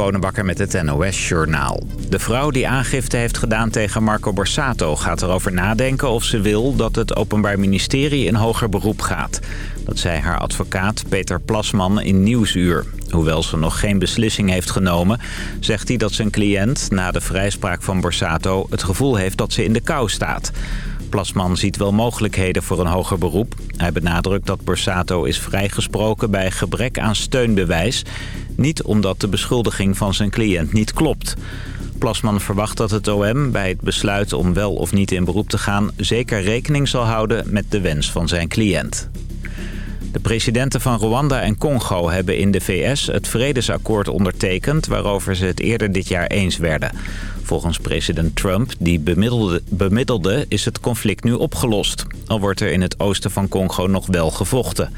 Bonenbakker met het NOS Journaal. De vrouw die aangifte heeft gedaan tegen Marco Borsato gaat erover nadenken of ze wil dat het Openbaar Ministerie in hoger beroep gaat. Dat zei haar advocaat Peter Plasman in Nieuwsuur. Hoewel ze nog geen beslissing heeft genomen, zegt hij dat zijn cliënt na de vrijspraak van Borsato het gevoel heeft dat ze in de kou staat. Plasman ziet wel mogelijkheden voor een hoger beroep. Hij benadrukt dat Borsato is vrijgesproken bij gebrek aan steunbewijs. Niet omdat de beschuldiging van zijn cliënt niet klopt. Plasman verwacht dat het OM bij het besluit om wel of niet in beroep te gaan... zeker rekening zal houden met de wens van zijn cliënt. De presidenten van Rwanda en Congo hebben in de VS het vredesakkoord ondertekend... waarover ze het eerder dit jaar eens werden. Volgens president Trump, die bemiddelde, bemiddelde, is het conflict nu opgelost. Al wordt er in het oosten van Congo nog wel gevochten.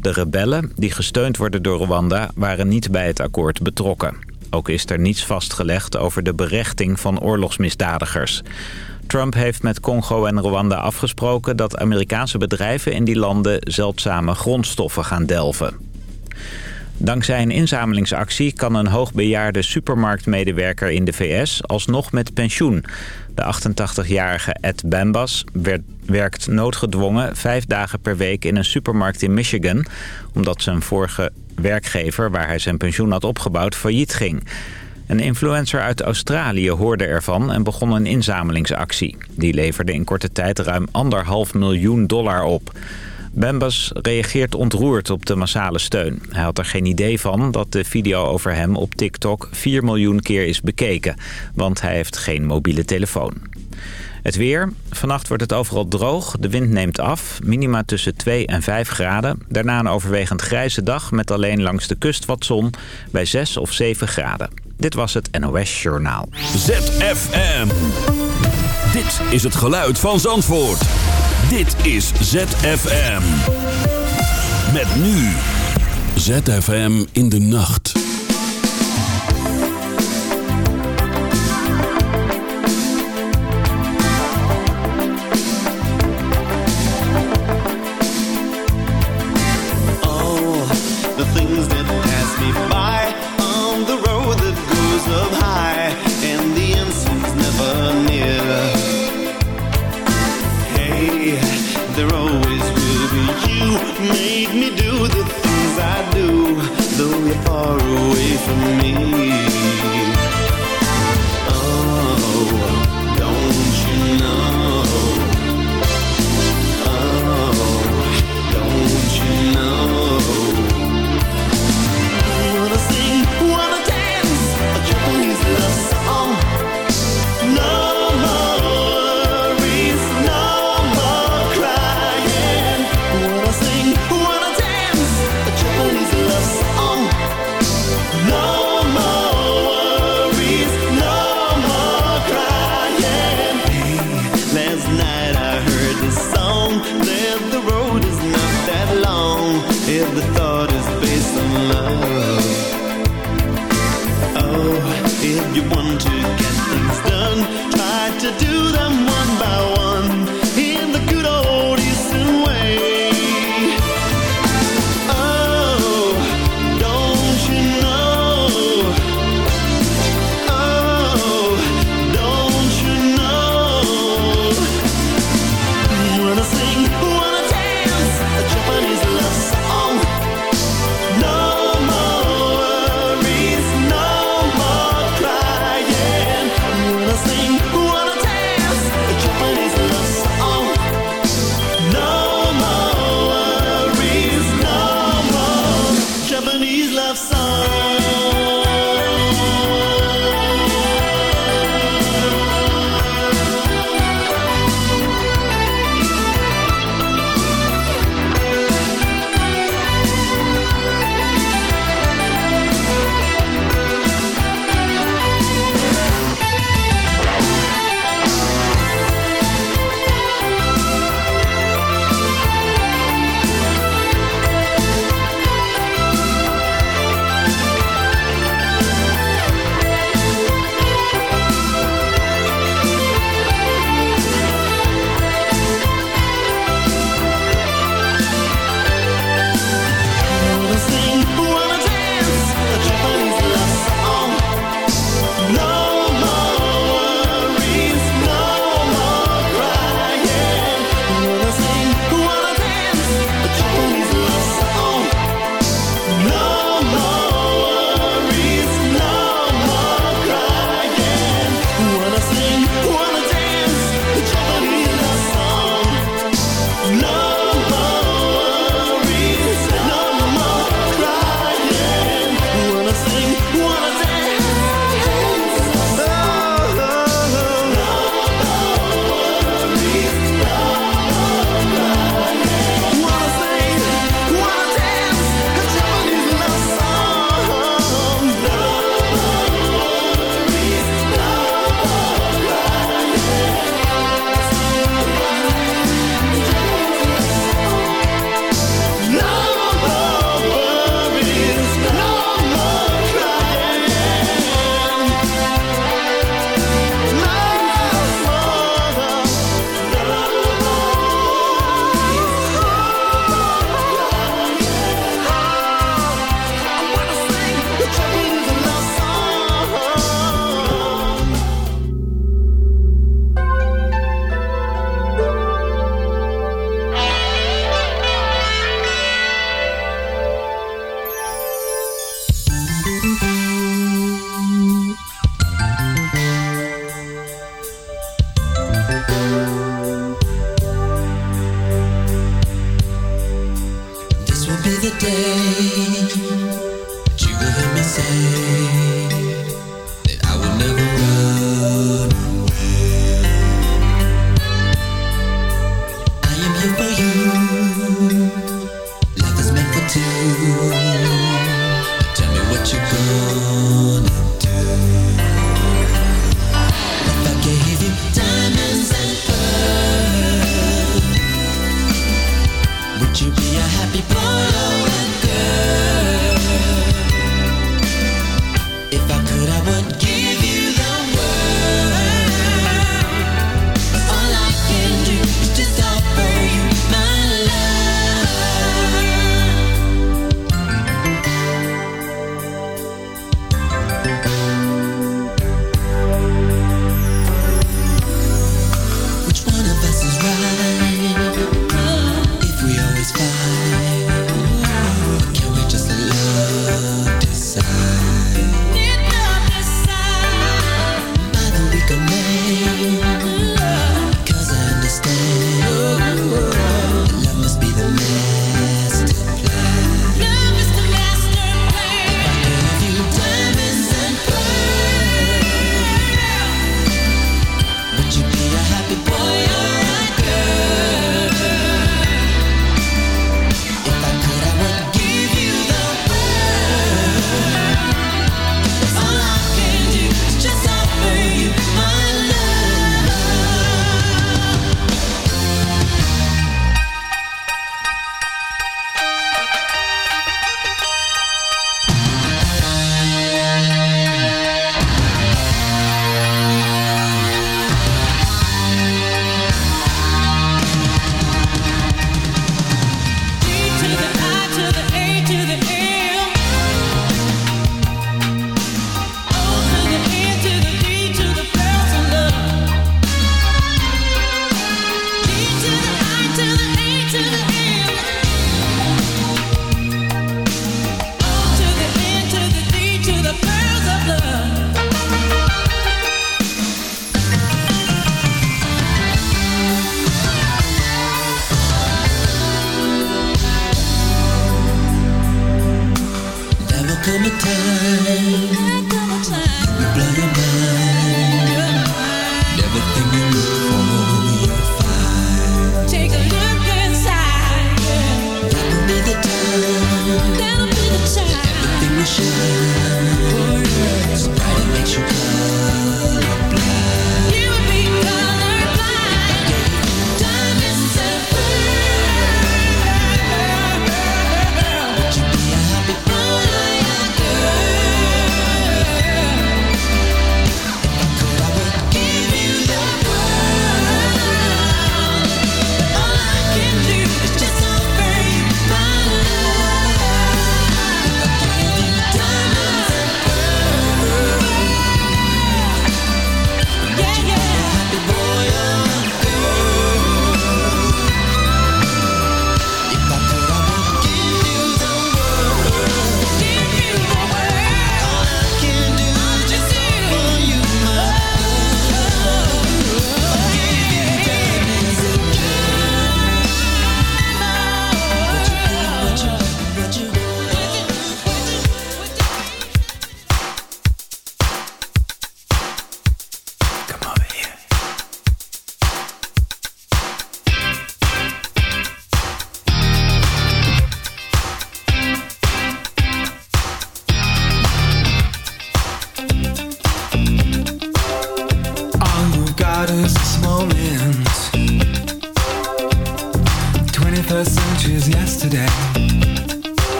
De rebellen, die gesteund worden door Rwanda, waren niet bij het akkoord betrokken. Ook is er niets vastgelegd over de berechting van oorlogsmisdadigers. Trump heeft met Congo en Rwanda afgesproken dat Amerikaanse bedrijven in die landen zeldzame grondstoffen gaan delven. Dankzij een inzamelingsactie kan een hoogbejaarde supermarktmedewerker in de VS alsnog met pensioen. De 88-jarige Ed Bambas werkt noodgedwongen vijf dagen per week in een supermarkt in Michigan... omdat zijn vorige werkgever, waar hij zijn pensioen had opgebouwd, failliet ging. Een influencer uit Australië hoorde ervan en begon een inzamelingsactie. Die leverde in korte tijd ruim anderhalf miljoen dollar op... Bembas reageert ontroerd op de massale steun. Hij had er geen idee van dat de video over hem op TikTok 4 miljoen keer is bekeken. Want hij heeft geen mobiele telefoon. Het weer. Vannacht wordt het overal droog. De wind neemt af. Minima tussen 2 en 5 graden. Daarna een overwegend grijze dag met alleen langs de kust wat zon bij 6 of 7 graden. Dit was het NOS Journaal. ZFM. Dit is het geluid van Zandvoort. Dit is ZFM. Met nu. ZFM in de nacht.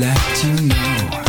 Let you know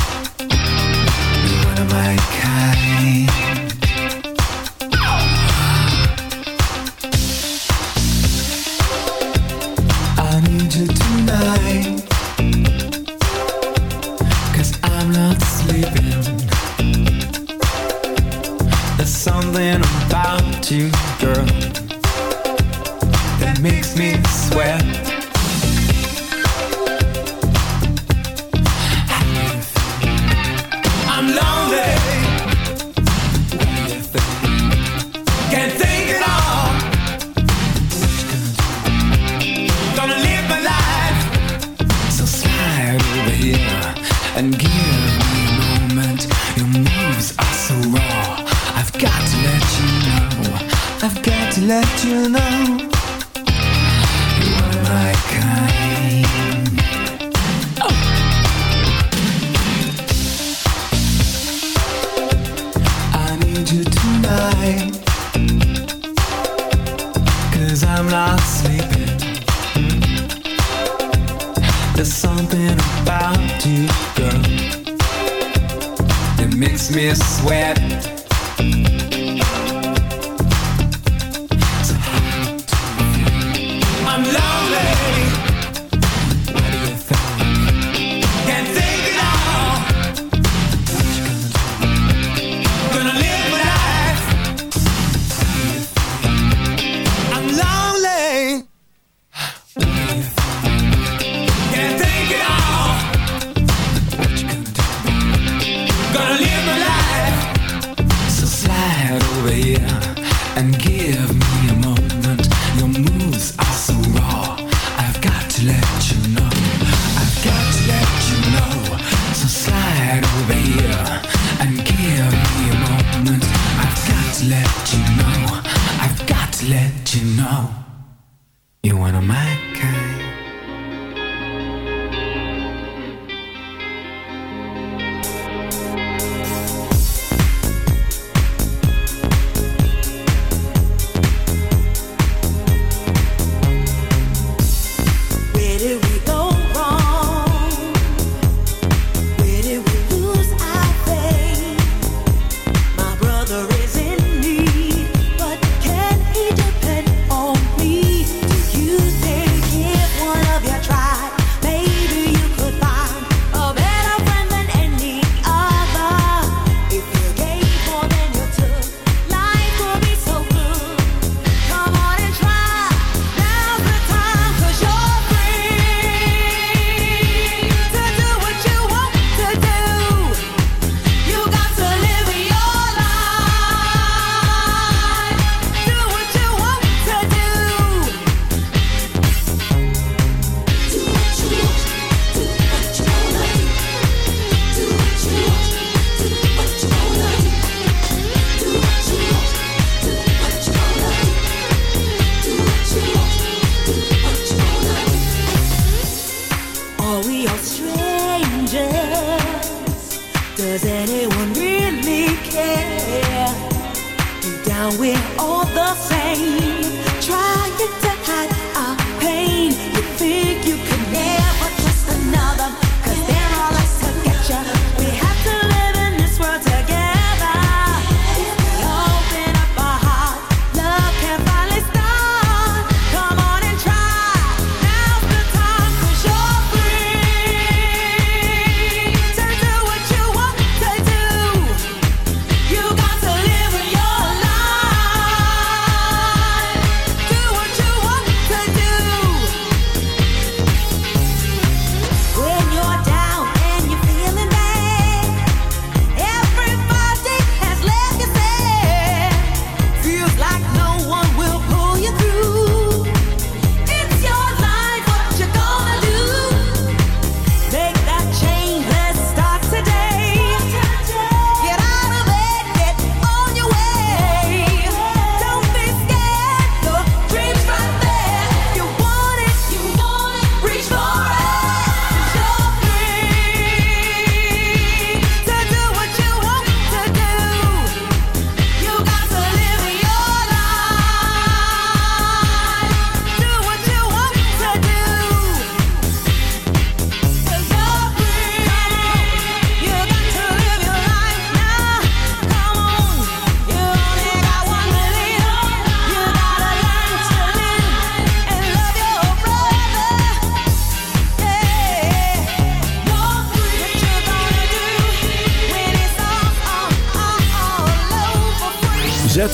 and give me a moment.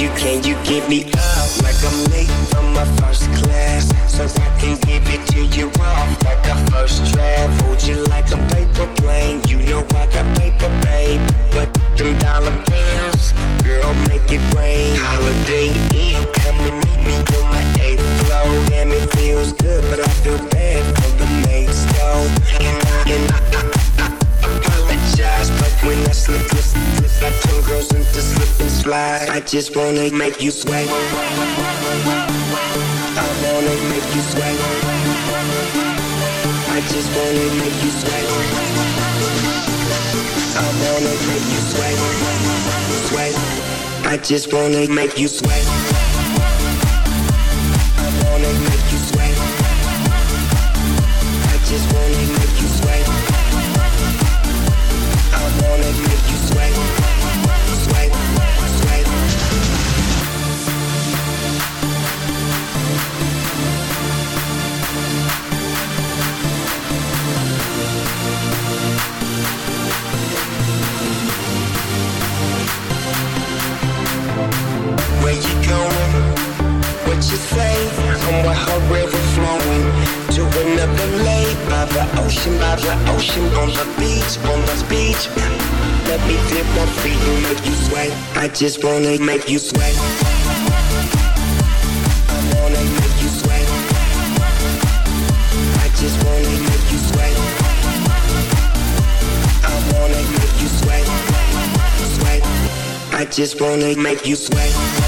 You, can you give me up like I'm late from my first class? So I can give it to you off like a first draft. Hold you like a paper plane. You know I got paper, babe. But them dollar bills, girl, make it rain. Holiday come and meet me on my eighth floor. Damn, it feels good, but I feel bad slide. I just wanna make you sweat. I wanna make you sweat. I just wanna make you sweat. I wanna make you sweat. Sweat. I just wanna make you sweat. Ocean, by the ocean, on the beach, on the beach. Let me dip my feet and make you sweat. I just wanna make you sweat. I wanna make you sweat. I just wanna make you sweat. I wanna make you sweat. Sweat. I just wanna make you sweat.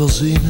Veel zinnen,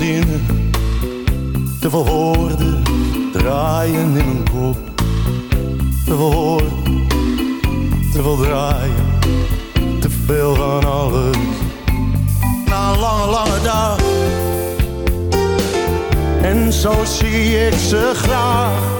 Te veel woorden draaien in mijn kop. Te veel woorden, te veel draaien, te veel van alles. Na een lange, lange dag. En zo zie ik ze graag.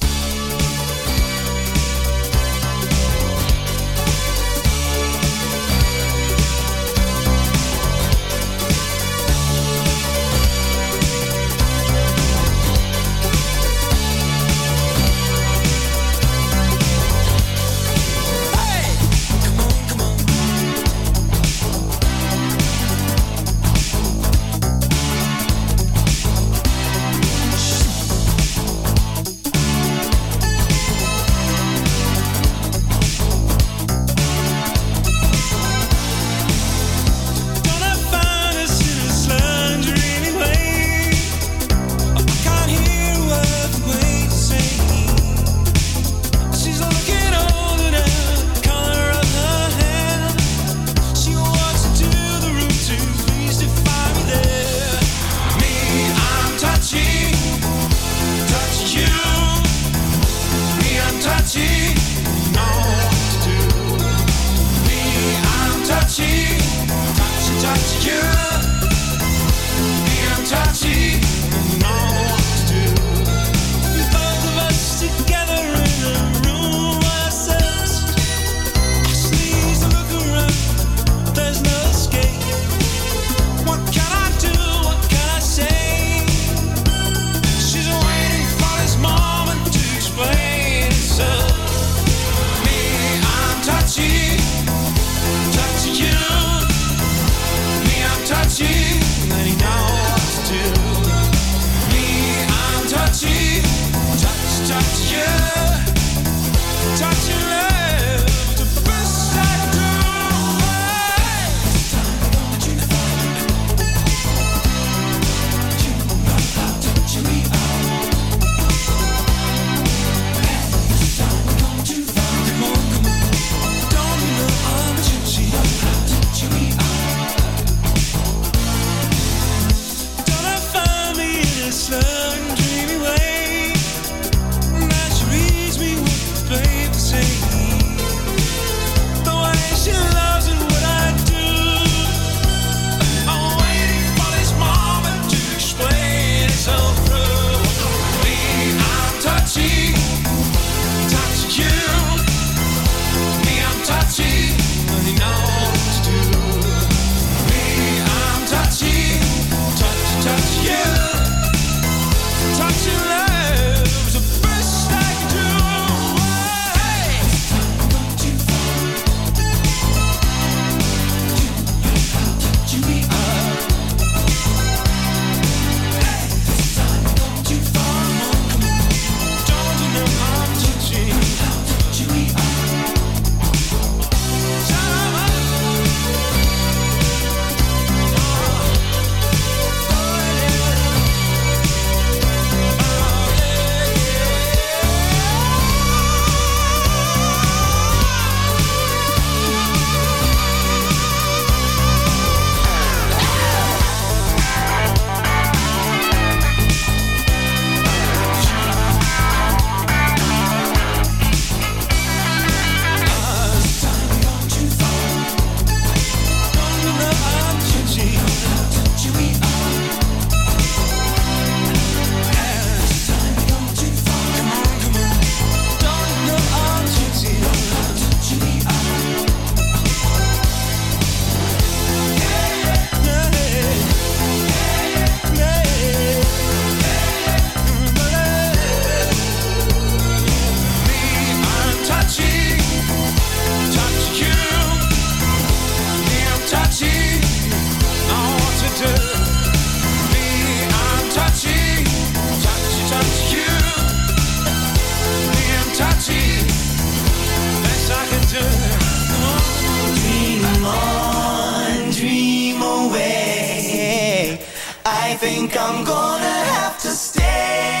think I'm gonna have to stay.